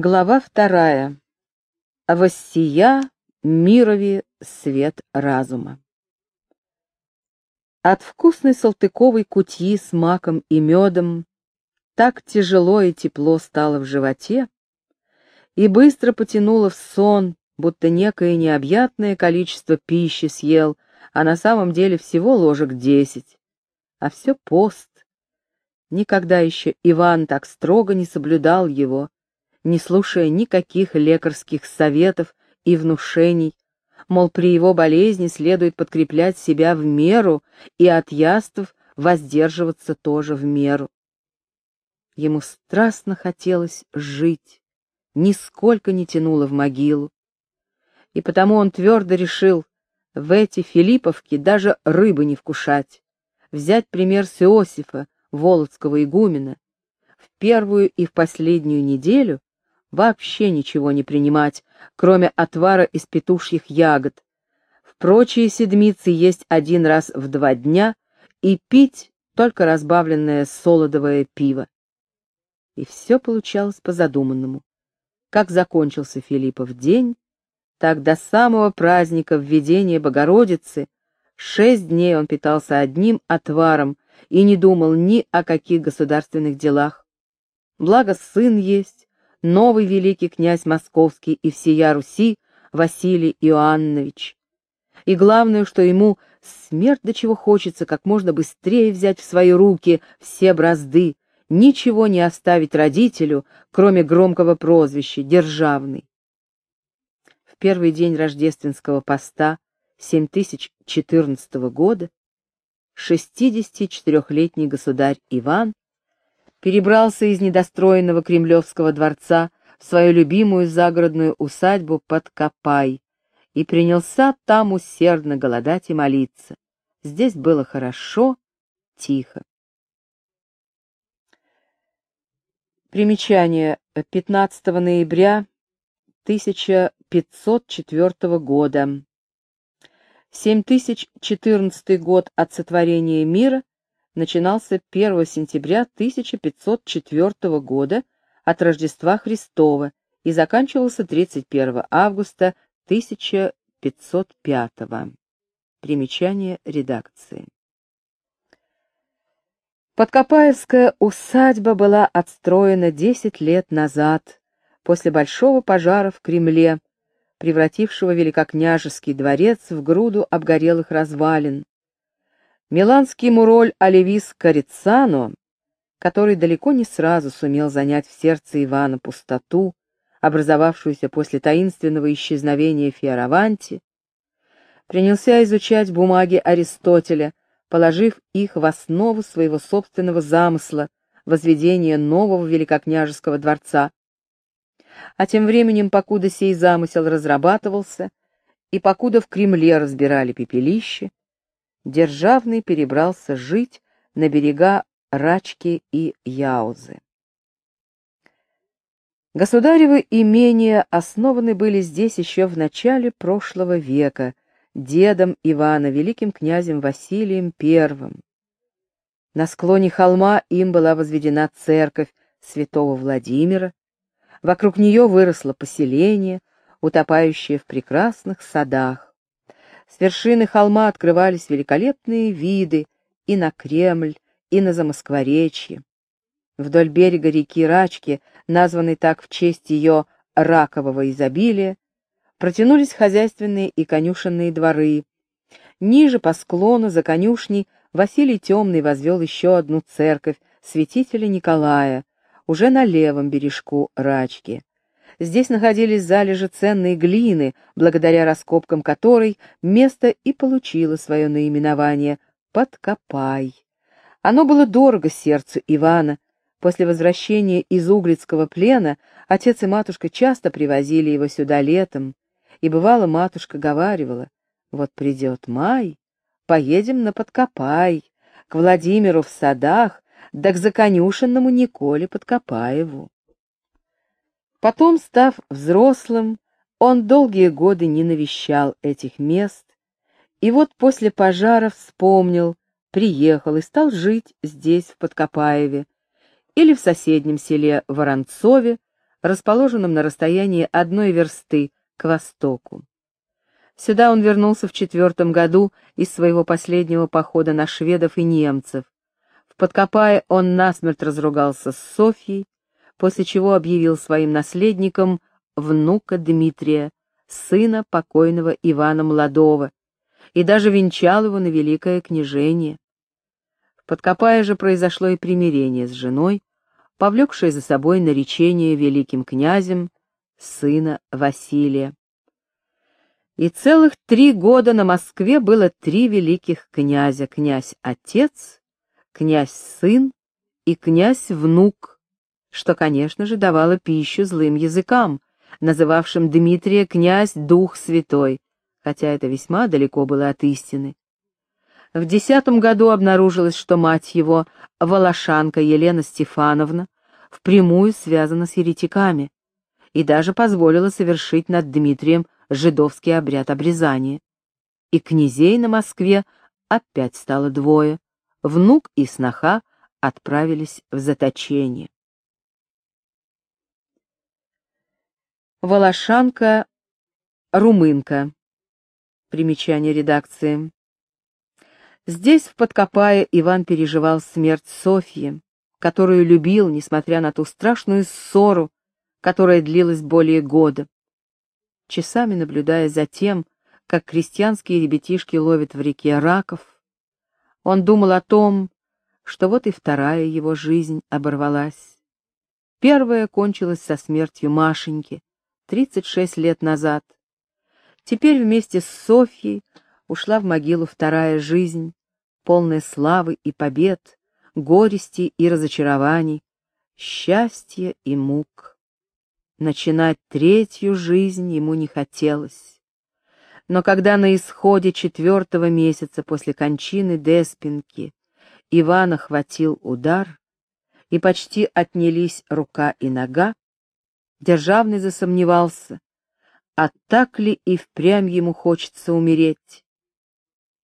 Глава вторая. Воссия мирови свет разума. От вкусной салтыковой кутьи с маком и медом так тяжело и тепло стало в животе, и быстро потянуло в сон, будто некое необъятное количество пищи съел, а на самом деле всего ложек десять. А все пост. Никогда еще Иван так строго не соблюдал его, не слушая никаких лекарских советов и внушений, мол, при его болезни следует подкреплять себя в меру и от яств воздерживаться тоже в меру. Ему страстно хотелось жить, нисколько не тянуло в могилу. И потому он твердо решил в эти Филипповки даже рыбы не вкушать, взять пример с Иосифа, Володского игумена, в первую и в последнюю неделю вообще ничего не принимать, кроме отвара из петушьих ягод. В прочие седмицы есть один раз в два дня и пить только разбавленное солодовое пиво. И все получалось по задуманному. Как закончился Филиппов день, так до самого праздника введения Богородицы шесть дней он питался одним отваром и не думал ни о каких государственных делах. Благо сын есть, новый великий князь московский и всея Руси Василий Иоаннович. И главное, что ему смерть до чего хочется как можно быстрее взять в свои руки все бразды, ничего не оставить родителю, кроме громкого прозвища «Державный». В первый день рождественского поста 7014 года 64-летний государь Иван перебрался из недостроенного Кремлевского дворца в свою любимую загородную усадьбу под Копай и принялся там усердно голодать и молиться. Здесь было хорошо, тихо. Примечание. 15 ноября 1504 года. 7014 год от сотворения мира начинался 1 сентября 1504 года от Рождества Христова и заканчивался 31 августа 1505. Примечание редакции. Подкопаевская усадьба была отстроена 10 лет назад, после большого пожара в Кремле, превратившего великокняжеский дворец в груду обгорелых развалин. Миланский муроль Оливис Корицано, который далеко не сразу сумел занять в сердце Ивана пустоту, образовавшуюся после таинственного исчезновения Фиараванти, принялся изучать бумаги Аристотеля, положив их в основу своего собственного замысла возведения нового великокняжеского дворца. А тем временем, покуда сей замысел разрабатывался, и покуда в Кремле разбирали пепелище, Державный перебрался жить на берега Рачки и Яузы. Государевы имения основаны были здесь еще в начале прошлого века дедом Ивана, великим князем Василием I. На склоне холма им была возведена церковь святого Владимира, вокруг нее выросло поселение, утопающее в прекрасных садах. С вершины холма открывались великолепные виды и на Кремль, и на Замоскворечье. Вдоль берега реки Рачки, названной так в честь ее ракового изобилия, протянулись хозяйственные и конюшенные дворы. Ниже по склону за конюшней Василий Темный возвел еще одну церковь святителя Николая, уже на левом бережку Рачки. Здесь находились залежи ценной глины, благодаря раскопкам которой место и получило свое наименование «Подкопай». Оно было дорого сердцу Ивана. После возвращения из Углицкого плена отец и матушка часто привозили его сюда летом, и бывало матушка говаривала, «Вот придет май, поедем на Подкопай, к Владимиру в садах, да к законюшенному Николе Подкопаеву». Потом, став взрослым, он долгие годы не навещал этих мест, и вот после пожара вспомнил, приехал и стал жить здесь, в Подкопаеве, или в соседнем селе Воронцове, расположенном на расстоянии одной версты к востоку. Сюда он вернулся в четвертом году из своего последнего похода на шведов и немцев. В Подкопае он насмерть разругался с Софьей, после чего объявил своим наследником внука Дмитрия, сына покойного Ивана Младова, и даже венчал его на великое княжение. В Подкопае же произошло и примирение с женой, повлекшее за собой наречение великим князем сына Василия. И целых три года на Москве было три великих князя — князь-отец, князь-сын и князь-внук, что, конечно же, давало пищу злым языкам, называвшим Дмитрия князь Дух Святой, хотя это весьма далеко было от истины. В десятом году обнаружилось, что мать его, Волошанка Елена Стефановна, впрямую связана с еретиками и даже позволила совершить над Дмитрием жидовский обряд обрезания. И князей на Москве опять стало двое, внук и сноха отправились в заточение. Волошанка, румынка. Примечание редакции. Здесь, в Подкопае, Иван переживал смерть Софьи, которую любил, несмотря на ту страшную ссору, которая длилась более года. Часами наблюдая за тем, как крестьянские ребятишки ловят в реке раков, он думал о том, что вот и вторая его жизнь оборвалась. Первая кончилась со смертью Машеньки, 36 лет назад. Теперь вместе с Софьей ушла в могилу вторая жизнь, полная славы и побед, горести и разочарований, счастья и мук. Начинать третью жизнь ему не хотелось. Но когда на исходе четвертого месяца после кончины Деспинки Ивана хватил удар, и почти отнялись рука и нога, Державный засомневался, а так ли и впрямь ему хочется умереть.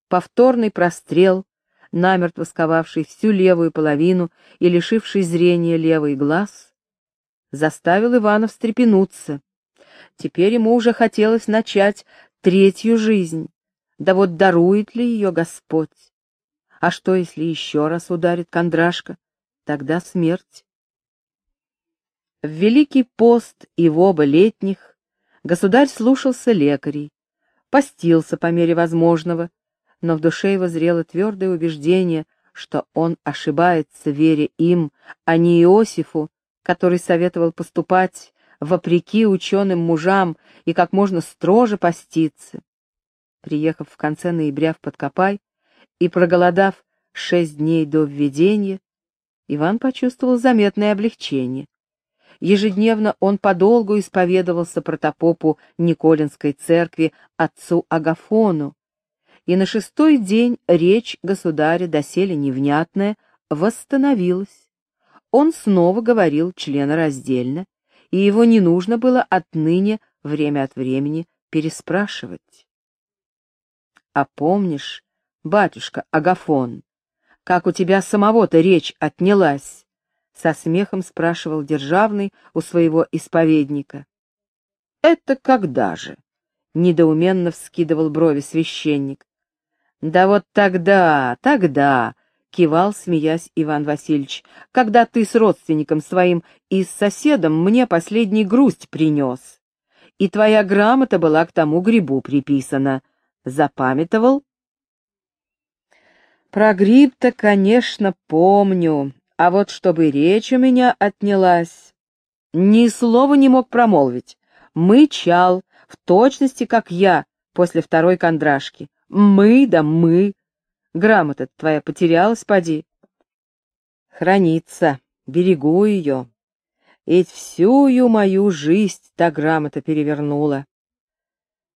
Повторный прострел, намертво сковавший всю левую половину и лишивший зрения левый глаз, заставил Ивана встрепенуться. Теперь ему уже хотелось начать третью жизнь. Да вот дарует ли ее Господь? А что, если еще раз ударит Кондрашка? Тогда смерть. В Великий пост и в оба летних государь слушался лекарей, постился по мере возможного, но в душе его зрело твердое убеждение, что он ошибается, веря им, а не Иосифу, который советовал поступать вопреки ученым мужам и как можно строже поститься. Приехав в конце ноября в Подкопай и проголодав шесть дней до введения, Иван почувствовал заметное облегчение. Ежедневно он подолгу исповедовался протопопу Николинской церкви отцу Агафону, и на шестой день речь государя, доселе невнятная, восстановилась. Он снова говорил членораздельно, и его не нужно было отныне время от времени переспрашивать. А помнишь, батюшка Агафон, как у тебя самого-то речь отнялась? Со смехом спрашивал Державный у своего исповедника. «Это когда же?» — недоуменно вскидывал брови священник. «Да вот тогда, тогда!» — кивал, смеясь Иван Васильевич, «когда ты с родственником своим и с соседом мне последний грусть принес. И твоя грамота была к тому грибу приписана. Запамятовал?» «Про гриб-то, конечно, помню», а вот чтобы речь у меня отнялась, ни слова не мог промолвить. Мычал, в точности, как я, после второй кондрашки. Мы да мы. Грамота твоя потерялась, поди. Хранится, берегу ее. Ведь всю мою жизнь та грамота перевернула.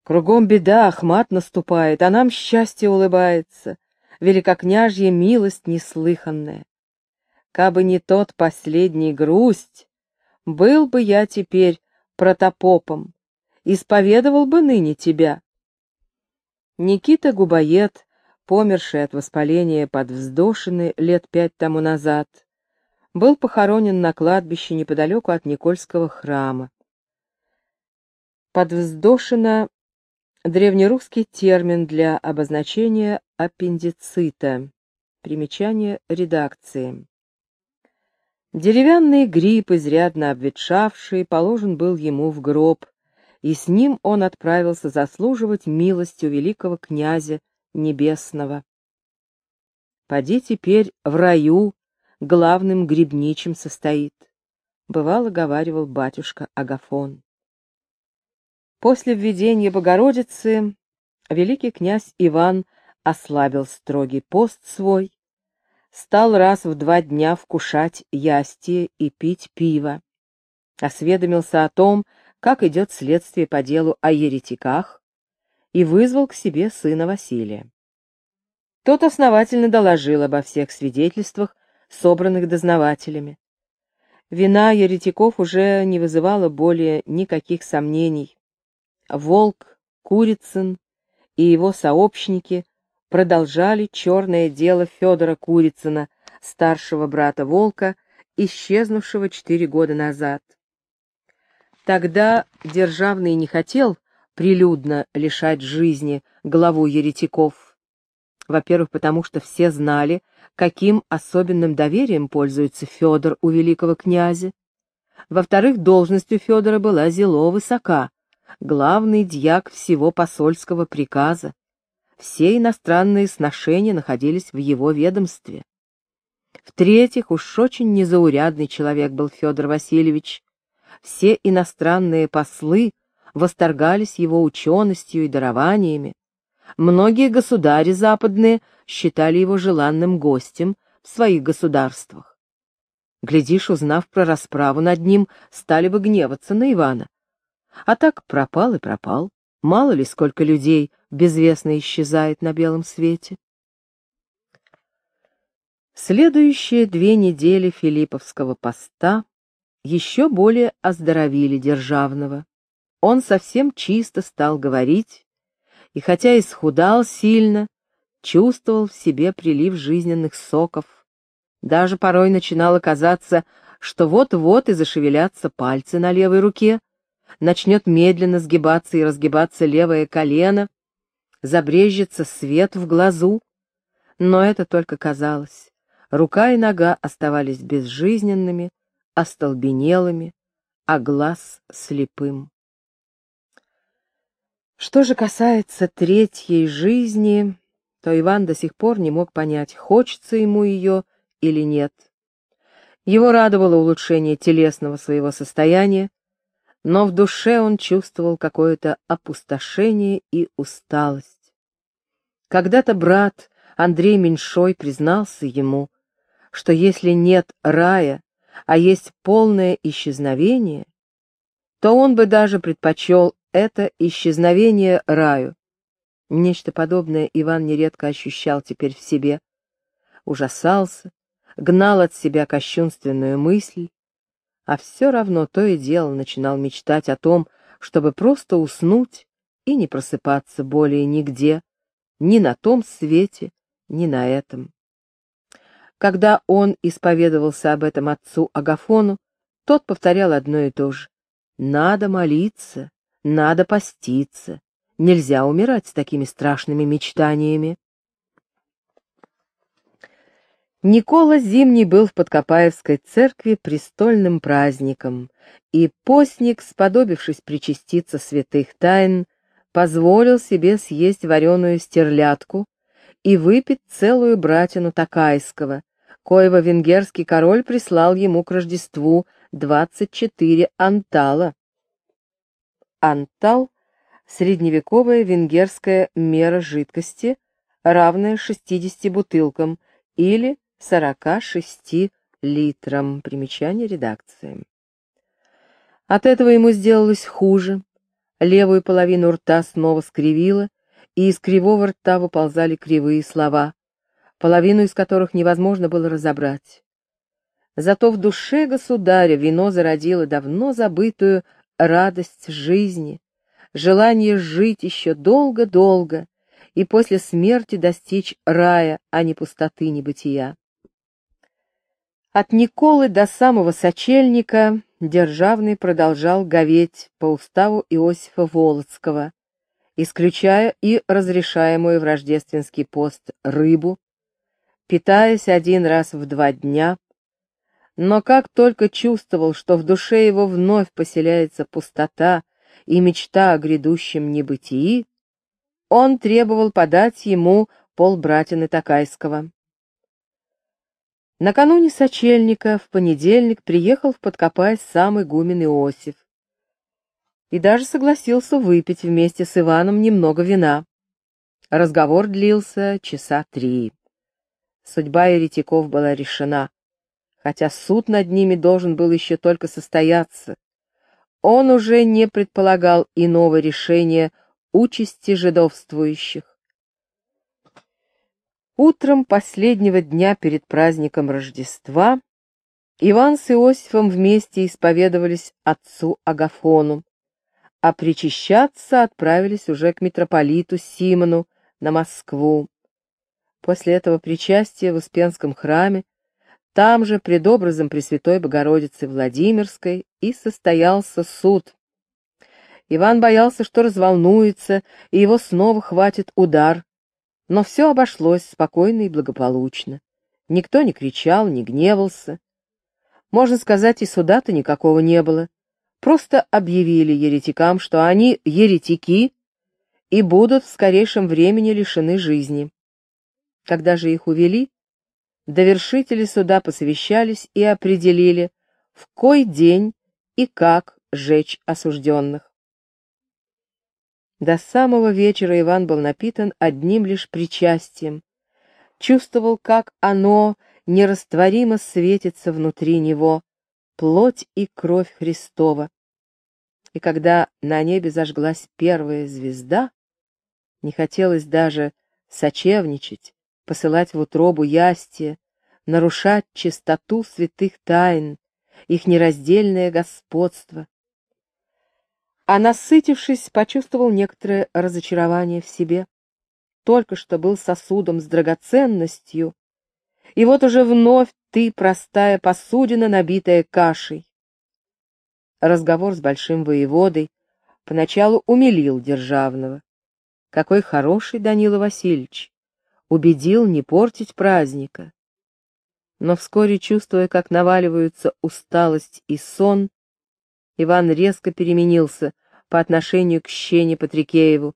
Кругом беда, Ахмат наступает, а нам счастье улыбается, великокняжья милость неслыханная кабы не тот последний грусть, был бы я теперь протопопом, исповедовал бы ныне тебя. Никита Губоед, померший от воспаления под вздошины лет пять тому назад, был похоронен на кладбище неподалеку от Никольского храма. Подвздошено древнерусский термин для обозначения аппендицита. Примечание редакции. Деревянный гриб, изрядно обветшавший, положен был ему в гроб, и с ним он отправился заслуживать милости у великого князя небесного. Поди теперь в раю главным грибничим состоит, бывало говаривал батюшка Агафон. После введения Богородицы великий князь Иван ослабил строгий пост свой, стал раз в два дня вкушать ястие и пить пиво, осведомился о том, как идет следствие по делу о еретиках, и вызвал к себе сына Василия. Тот основательно доложил обо всех свидетельствах, собранных дознавателями. Вина еретиков уже не вызывала более никаких сомнений. Волк, Курицын и его сообщники продолжали черное дело Федора Курицына, старшего брата Волка, исчезнувшего четыре года назад. Тогда Державный не хотел прилюдно лишать жизни главу еретиков. Во-первых, потому что все знали, каким особенным доверием пользуется Федор у великого князя. Во-вторых, должность у Федора была зело высока, главный дьяк всего посольского приказа. Все иностранные сношения находились в его ведомстве. В-третьих, уж очень незаурядный человек был Федор Васильевич. Все иностранные послы восторгались его ученостью и дарованиями. Многие государи западные считали его желанным гостем в своих государствах. Глядишь, узнав про расправу над ним, стали бы гневаться на Ивана. А так пропал и пропал. Мало ли, сколько людей безвестно исчезает на белом свете. Следующие две недели Филипповского поста еще более оздоровили Державного. Он совсем чисто стал говорить, и хотя исхудал сильно, чувствовал в себе прилив жизненных соков. Даже порой начинало казаться, что вот-вот и зашевелятся пальцы на левой руке, начнет медленно сгибаться и разгибаться левое колено, забрежется свет в глазу. Но это только казалось. Рука и нога оставались безжизненными, остолбенелыми, а глаз слепым. Что же касается третьей жизни, то Иван до сих пор не мог понять, хочется ему ее или нет. Его радовало улучшение телесного своего состояния, но в душе он чувствовал какое-то опустошение и усталость. Когда-то брат Андрей Меньшой признался ему, что если нет рая, а есть полное исчезновение, то он бы даже предпочел это исчезновение раю. Нечто подобное Иван нередко ощущал теперь в себе, ужасался, гнал от себя кощунственную мысль, а все равно то и дело начинал мечтать о том, чтобы просто уснуть и не просыпаться более нигде, ни на том свете, ни на этом. Когда он исповедовался об этом отцу Агафону, тот повторял одно и то же. «Надо молиться, надо поститься, нельзя умирать с такими страшными мечтаниями». Никола Зимний был в Подкопаевской церкви престольным праздником, и постник, сподобившись причаститься святых тайн, позволил себе съесть вареную стерлядку и выпить целую братину Такайского, коего венгерский король прислал ему к Рождеству 24 антала. Антал — средневековая венгерская мера жидкости, равная 60 бутылкам, или 46 литрам. Примечание редакции. От этого ему сделалось хуже. Левую половину рта снова скривило, и из кривого рта выползали кривые слова, половину из которых невозможно было разобрать. Зато в душе государя вино зародило давно забытую радость жизни, желание жить еще долго-долго и после смерти достичь рая, а не пустоты небытия. От Николы до самого сочельника Державный продолжал говеть по уставу Иосифа Волоцкого, исключая и разрешаемую в рождественский пост рыбу, питаясь один раз в два дня, но как только чувствовал, что в душе его вновь поселяется пустота и мечта о грядущем небытии, он требовал подать ему полбратины Такайского. Накануне сочельника в понедельник приехал в Подкопай сам игумен Иосиф и даже согласился выпить вместе с Иваном немного вина. Разговор длился часа три. Судьба еретиков была решена, хотя суд над ними должен был еще только состояться. Он уже не предполагал иного решения участи жидовствующих. Утром последнего дня перед праздником Рождества Иван с Иосифом вместе исповедовались отцу Агафону, а причащаться отправились уже к митрополиту Симону на Москву. После этого причастия в Успенском храме, там же пред образом Пресвятой Богородицы Владимирской и состоялся суд. Иван боялся, что разволнуется, и его снова хватит удар, но все обошлось спокойно и благополучно. Никто не кричал, не гневался. Можно сказать, и суда-то никакого не было. Просто объявили еретикам, что они еретики и будут в скорейшем времени лишены жизни. Когда же их увели, довершители суда посовещались и определили, в кой день и как жечь осужденных. До самого вечера Иван был напитан одним лишь причастием. Чувствовал, как оно нерастворимо светится внутри него, плоть и кровь Христова. И когда на небе зажглась первая звезда, не хотелось даже сочевничать, посылать в утробу ястия, нарушать чистоту святых тайн, их нераздельное господство, а насытившись, почувствовал некоторое разочарование в себе. Только что был сосудом с драгоценностью, и вот уже вновь ты простая посудина, набитая кашей. Разговор с большим воеводой поначалу умилил Державного. Какой хороший Данила Васильевич! Убедил не портить праздника. Но вскоре, чувствуя, как наваливаются усталость и сон, Иван резко переменился по отношению к Щене Патрикееву.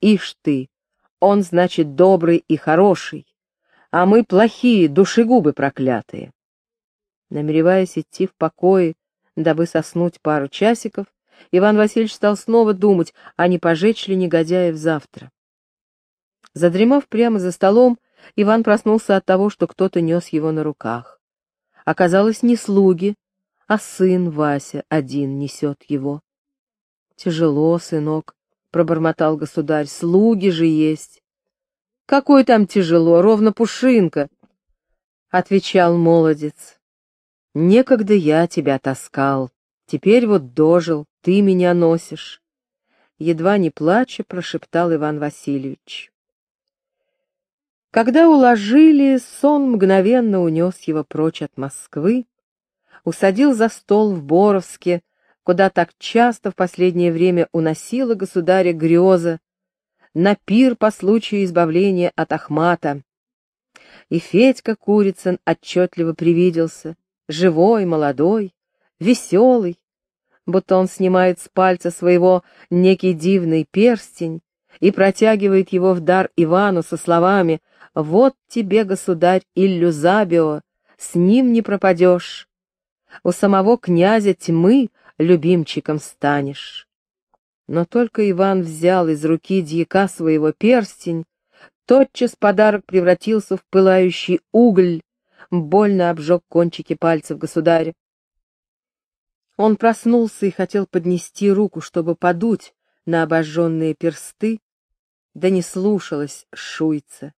«Ишь ты! Он, значит, добрый и хороший, а мы плохие, душегубы проклятые!» Намереваясь идти в покое, дабы соснуть пару часиков, Иван Васильевич стал снова думать, а не пожечь ли негодяев завтра. Задремав прямо за столом, Иван проснулся от того, что кто-то нес его на руках. Оказалось, не слуги, а сын Вася один несет его. Тяжело, сынок, — пробормотал государь, — слуги же есть. Какой там тяжело, ровно пушинка, — отвечал молодец. Некогда я тебя таскал, теперь вот дожил, ты меня носишь. Едва не плача, прошептал Иван Васильевич. Когда уложили, сон мгновенно унес его прочь от Москвы, усадил за стол в Боровске, куда так часто в последнее время уносила государя греза, на пир по случаю избавления от Ахмата. И Федька Курицын отчетливо привиделся, живой, молодой, веселый, будто он снимает с пальца своего некий дивный перстень и протягивает его в дар Ивану со словами «Вот тебе, государь Иллюзабио, с ним не пропадешь, у самого князя тьмы любимчиком станешь. Но только Иван взял из руки дьяка своего перстень, тотчас подарок превратился в пылающий уголь, больно обжег кончики пальцев государя. Он проснулся и хотел поднести руку, чтобы подуть на обожженные персты, да не слушалась шуйца,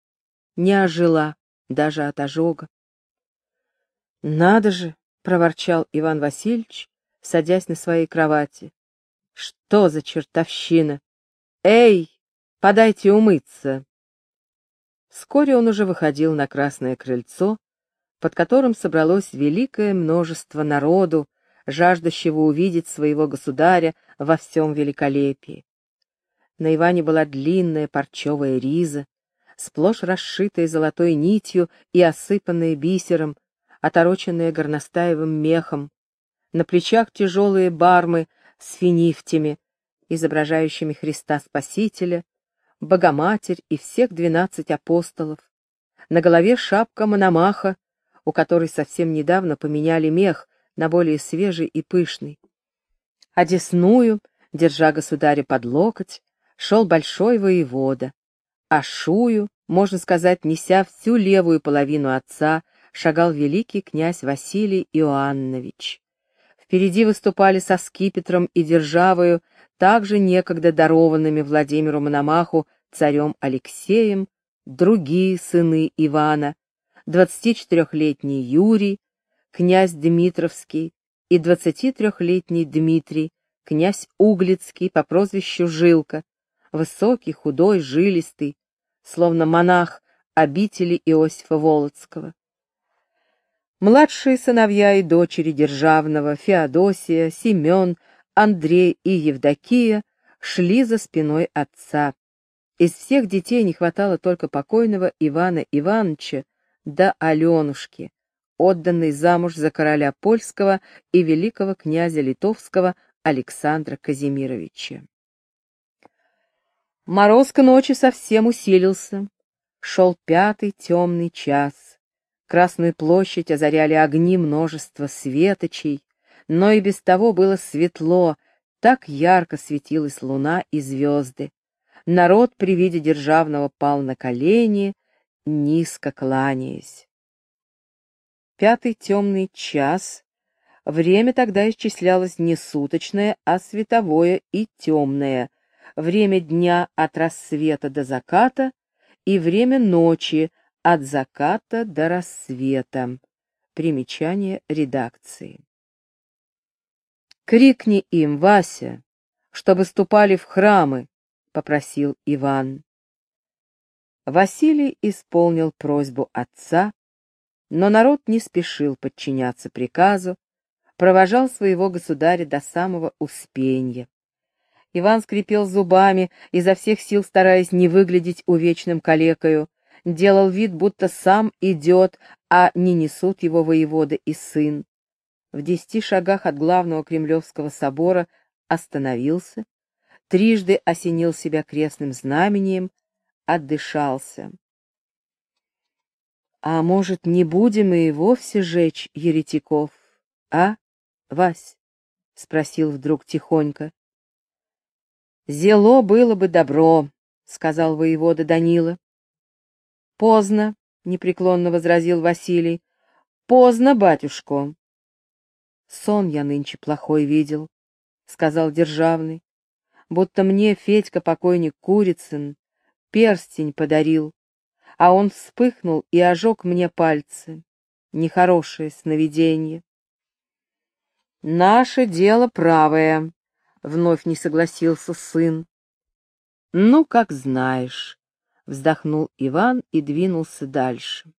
не ожила даже от ожога. Надо же, — проворчал Иван Васильевич, садясь на своей кровати. — Что за чертовщина? Эй, подайте умыться! Вскоре он уже выходил на красное крыльцо, под которым собралось великое множество народу, жаждущего увидеть своего государя во всем великолепии. На Иване была длинная парчевая риза, сплошь расшитая золотой нитью и осыпанная бисером, отороченная горностаевым мехом, на плечах тяжелые бармы с финифтями, изображающими Христа Спасителя, Богоматерь и всех двенадцать апостолов, на голове шапка Мономаха, у которой совсем недавно поменяли мех на более свежий и пышный. Одесную, держа государя под локоть, шел большой воевода, а шую, можно сказать, неся всю левую половину отца, шагал великий князь Василий Иоаннович. Впереди выступали со скипетром и державою, также некогда дарованными Владимиру Мономаху царем Алексеем, другие сыны Ивана, 24-летний Юрий, князь Дмитровский, и 23-летний Дмитрий, князь Углицкий по прозвищу Жилка, высокий, худой, жилистый, словно монах обители Иосифа Волоцкого. Младшие сыновья и дочери Державного, Феодосия, Семен, Андрей и Евдокия шли за спиной отца. Из всех детей не хватало только покойного Ивана Ивановича да Аленушки, отданной замуж за короля польского и великого князя литовского Александра Казимировича. Мороз ночи совсем усилился. Шел пятый темный час. Красную площадь озаряли огни множества светочей, но и без того было светло, так ярко светилась луна и звезды. Народ при виде державного пал на колени, низко кланяясь. Пятый темный час. Время тогда исчислялось не суточное, а световое и темное. Время дня от рассвета до заката и время ночи от заката до рассвета. Примечание редакции. «Крикни им, Вася, чтобы ступали в храмы», — попросил Иван. Василий исполнил просьбу отца, но народ не спешил подчиняться приказу, провожал своего государя до самого Успенья. Иван скрипел зубами, изо всех сил стараясь не выглядеть увечным калекою, делал вид, будто сам идет, а не несут его воевода и сын. В десяти шагах от главного Кремлевского собора остановился, трижды осенил себя крестным знамением, отдышался. «А может, не будем и вовсе жечь еретиков, а, Вась?» — спросил вдруг тихонько. «Зело было бы добро», — сказал воевода Данила. Поздно, непреклонно возразил Василий. Поздно, батюшко. Сон я нынче плохой видел, сказал Державный. Будто мне Федька покойник Курицын перстень подарил, а он вспыхнул и ожег мне пальцы. Нехорошее сновидение. Наше дело правое, вновь не согласился сын. Ну, как знаешь, вздохнул Иван и двинулся дальше.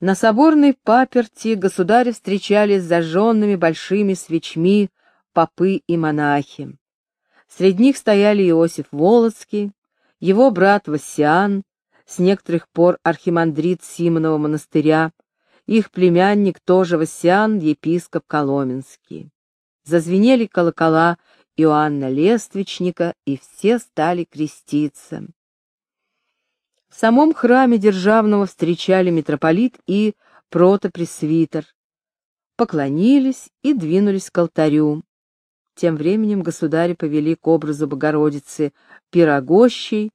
На соборной паперти государя встречали с зажженными большими свечми попы и монахи. Среди них стояли Иосиф Волоцкий, его брат Васиан, с некоторых пор архимандрит Симонова монастыря, их племянник тоже Васиан, епископ Коломенский. Зазвенели колокола Иоанна Лествичника, и все стали креститься. В самом храме Державного встречали митрополит и протопресвитер, поклонились и двинулись к алтарю. Тем временем государи повели к образу Богородицы пирогощей,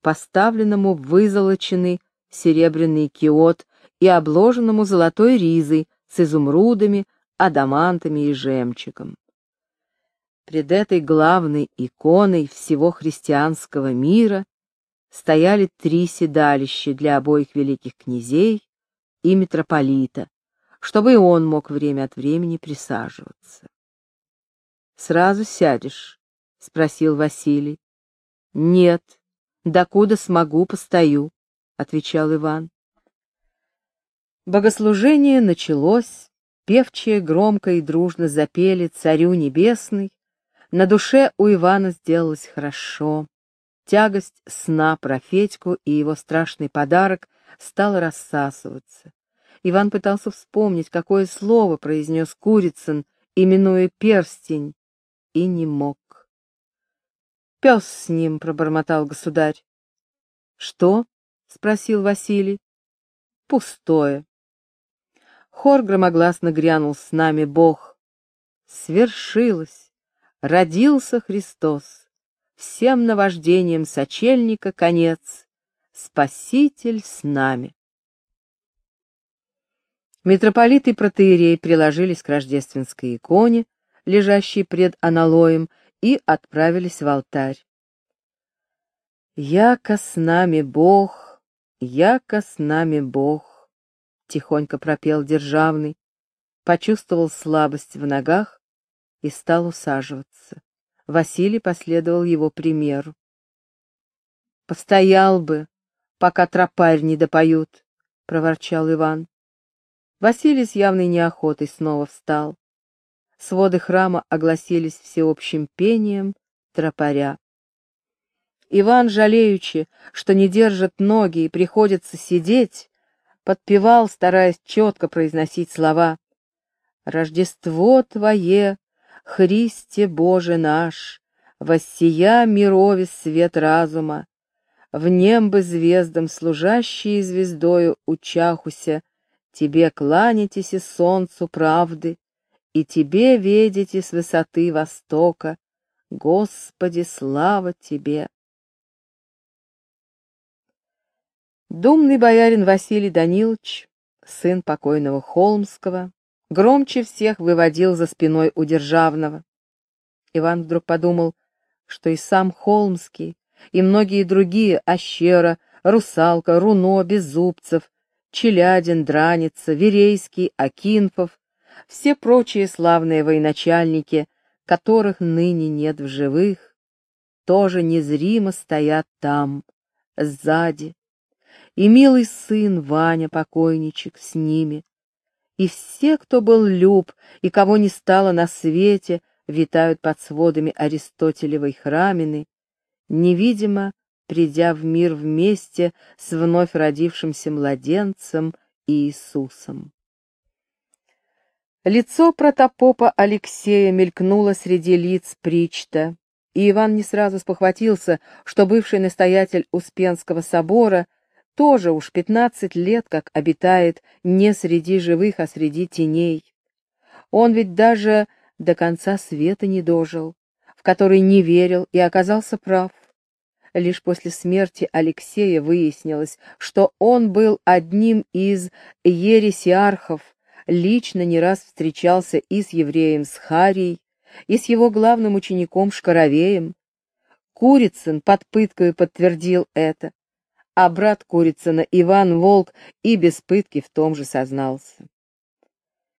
поставленному в вызолоченный серебряный киот и обложенному золотой ризой с изумрудами, адамантами и жемчугом. Пред этой главной иконой всего христианского мира стояли три седалища для обоих великих князей и митрополита, чтобы и он мог время от времени присаживаться. «Сразу сядешь?» — спросил Василий. «Нет, докуда смогу, постою», — отвечал Иван. Богослужение началось, певчие громко и дружно запели «Царю небесный», на душе у Ивана сделалось хорошо. Тягость сна про Федьку и его страшный подарок стала рассасываться. Иван пытался вспомнить, какое слово произнес Курицын, именуя перстень, и не мог. «Пес с ним», — пробормотал государь. «Что?» — спросил Василий. «Пустое». Хор громогласно грянул с нами Бог. Свершилось, родился Христос, всем наваждением сочельника конец, Спаситель с нами. Митрополит и протеерей приложились к рождественской иконе, лежащей пред аналоем, и отправились в алтарь. «Яко с нами Бог, яко с нами Бог», — тихонько пропел Державный, почувствовал слабость в ногах и стал усаживаться. Василий последовал его примеру. «Постоял бы, пока тропарь не допоют», — проворчал Иван. Василий с явной неохотой снова встал. Своды храма огласились всеобщим пением тропаря. Иван, жалеючи, что не держит ноги и приходится сидеть, подпевал, стараясь четко произносить слова «Рождество Твое, Христе Боже наш, воссия мирове свет разума, в нембы звездам служащие звездою учахуся, Тебе кланяйтесь и солнцу правды, и Тебе ведите с высоты востока. Господи, слава Тебе! Думный боярин Василий Данилович, сын покойного Холмского, громче всех выводил за спиной у Державного. Иван вдруг подумал, что и сам Холмский, и многие другие, Ощера, Русалка, Руно, Беззубцев, Челядин, Драница, Верейский, Акинфов, все прочие славные военачальники, которых ныне нет в живых, тоже незримо стоят там, сзади. И милый сын Ваня, покойничек, с ними. И все, кто был люб и кого не стало на свете, витают под сводами Аристотелевой храмины, невидимо придя в мир вместе с вновь родившимся младенцем Иисусом. Лицо протопопа Алексея мелькнуло среди лиц Причта, и Иван не сразу спохватился, что бывший настоятель Успенского собора тоже уж пятнадцать лет как обитает не среди живых, а среди теней. Он ведь даже до конца света не дожил, в который не верил и оказался прав. Лишь после смерти Алексея выяснилось, что он был одним из ересиархов, лично не раз встречался и с евреем Схарией, и с его главным учеником Шкаровеем. Курицын под пыткой подтвердил это, а брат Курицына Иван Волк и без пытки в том же сознался.